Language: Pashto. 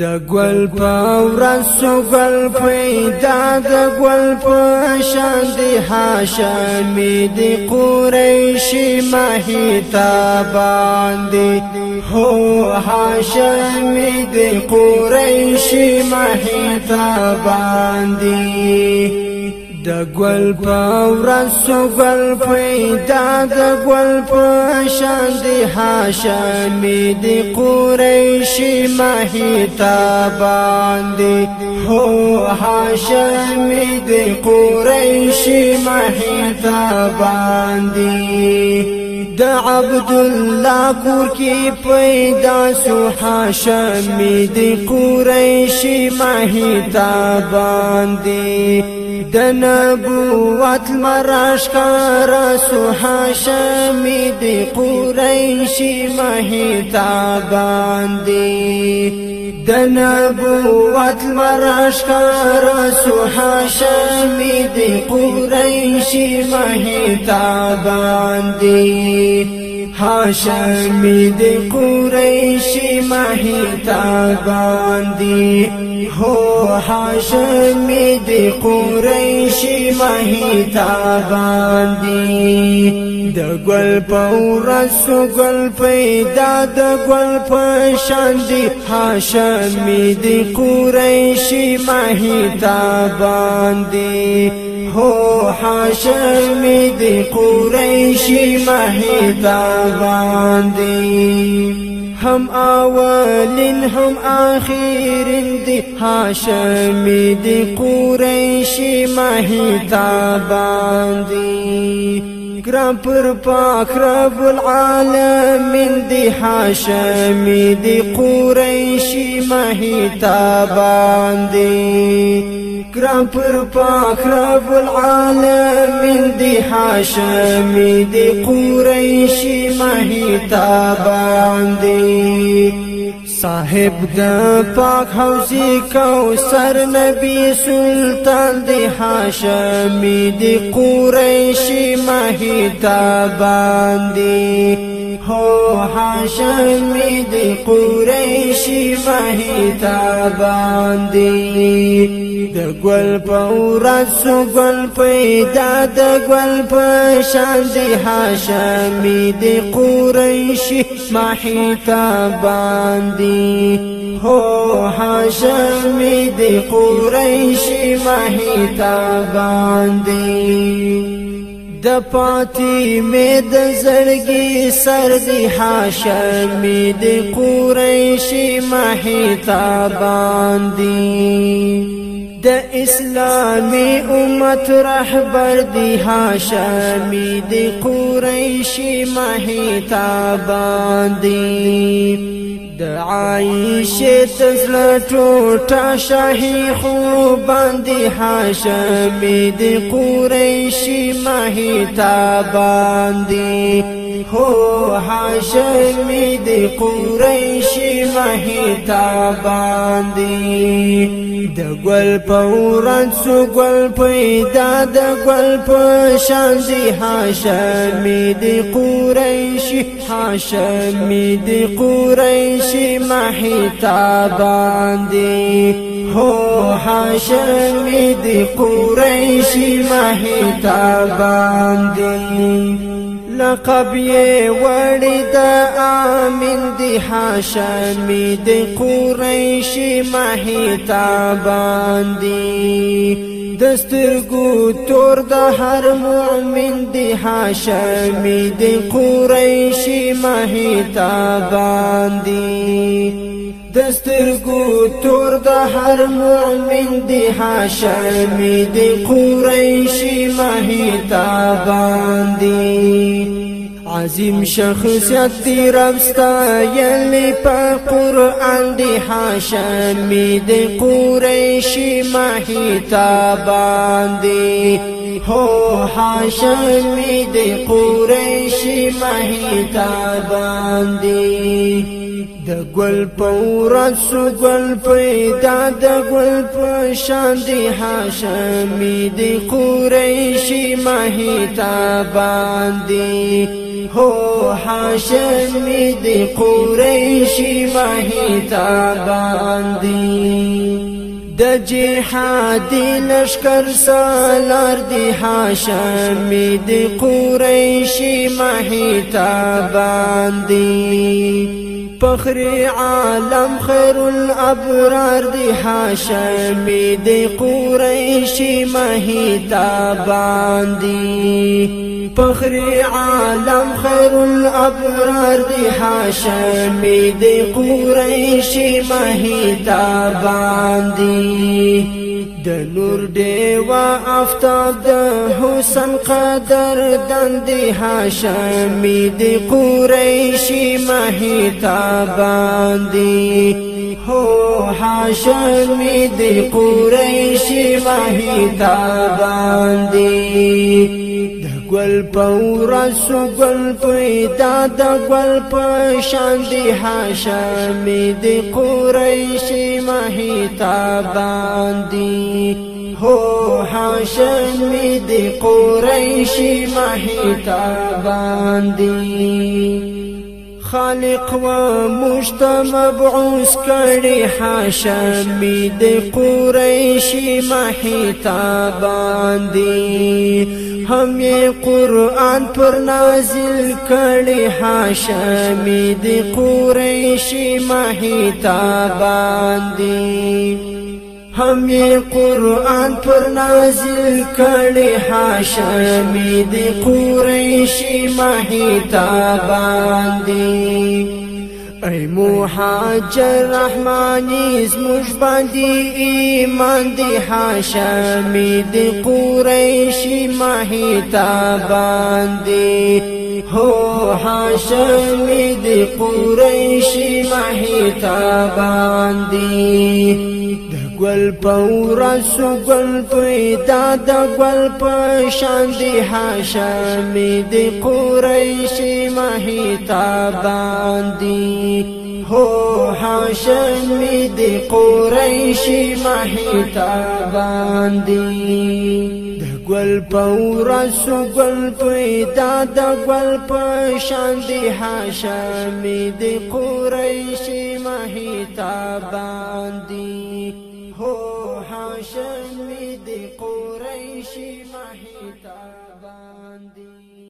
د ګل په ورسو ګل پیدا د ګل په شان دی هاشمی دی قریشی ماهی تا باندې هو هاشمی دی قریشی ماهی تا باندې د ګل په ورسو ګل پیدا د ګل په شان دی هاشمی دی قریشی ماهی تا باندې هو هاشمی دی قریشی ماهی تا باندې د عبد الله کور کې پیدا سو هاشمی دی قریشی ماهی تا باندې د نبوت مراشکار سو هاشمی د قریشی مهتا باندې د نبوت مراشکار سو هاشمی د قریشی مهتا دی هاشمی دی قریشی ماهی تابان دی هو هاشمی دی قریشی ماهی تابان دی د ګل پورسو ګل پیدا د ګل پشان دی هاشمی دی قریشی ماهی تابان دی هو حشم قريش ما مهدا باندی هم اول هم دي دی دي قريش ما هي تاباندي ګرام پر پاک رب العالمین دی حاشمی دی قریشی مہی تابان دی ګرام پر پاک رب العالمین دی حاشمی دی قریشی مہی تابان دی صاحب د پاک حوزی کوثر نبی سلطان دی هاشمی دی قریشی مهی تا باندې هو حاشم دی قریشی مهی تابان دی د گل پورا سو گل پیدا د گل پشان دی حاشم دی قریشی مهی تابان دی هو حاشم دی قریشی مهی تابان دی د فاطمه د زړګي سر دی هاشمي د قریشي مهتا باندې د اسلامي امت رهبر دی هاشمي د قریشي مهتا باندې د عائشه تسل ټوټه شاهي خو باندې هاشم دي قریشي ماهي تا باندې هو حاشمی دی قریشی مهتا باندی د گل پورن سو گل پیدا د گل پشان دی حاشمی دی قریشی حاشمی دی قریشی مهتا باندی هو حاشمی دی قریشی مهتا باندی لقب یې وړی د امین دی هاشمی د قریشی ماهی تا باندې دسترګو تور د هر مؤمن دی هاشمی د قریشی ماهی تا باندې دسترګو تور د هر مؤمن دی هاشمی دی قریشی ماهی تا باندې عظیم شخصیت دی ربستا یلی پا قرآن دی حاشمی دی قریشی ماهی تابان دی هو حاشمی دی قریشی ماهی تابان دی د گل پورا سو گل پیدا د گل پشان دی حاشمی دی قریشی ماهی تابان دی هو حاشمی دی قریشی مهیتا باندی د جهادي لشکر سالار دی هاشمی دی قریشی مهیتا باندی فخري عالم خير الابرار دی حاشمی دی قریشی مهیدا باندی فخري عالم خير الابرار دی حاشمی دی قریشی مهیدا باندی د نور دیوا افتاب د حسن قدر دند هاشمی د قریشی مه تا باندې هو هاشمی د قریشی مه تا باندې گل پورا سو گل پیدا دا گل پشان دی حاشمی دی قریشی مہی تابان دی ہو حاشمی دی قریشی مہی تابان دی خالق و مشتمبعوس کڑی حاشمی دی قریشی مہی تابان دی همي قرآن پر نازل کړي هاشمي دي قريشي مهيتا باندي همي قرآن پر نازل کړي هاشمي دي قريشي مهيتا باندي ای محاجر رحمانی زموږ باندې ایمان دی هاشمی دی قریشی ماهی تا باندې هو هاشمی دی قریشی ماهی تا باندې گل پورا سو گل پیدا د گل په شان دی هاشم دی قریش ماهی تا باندې هو هاشم دی قریش ماهی تا باندې گل پورا سو گل پیدا د گل په شان دی هاشم دی قریش ماهی تا باندې she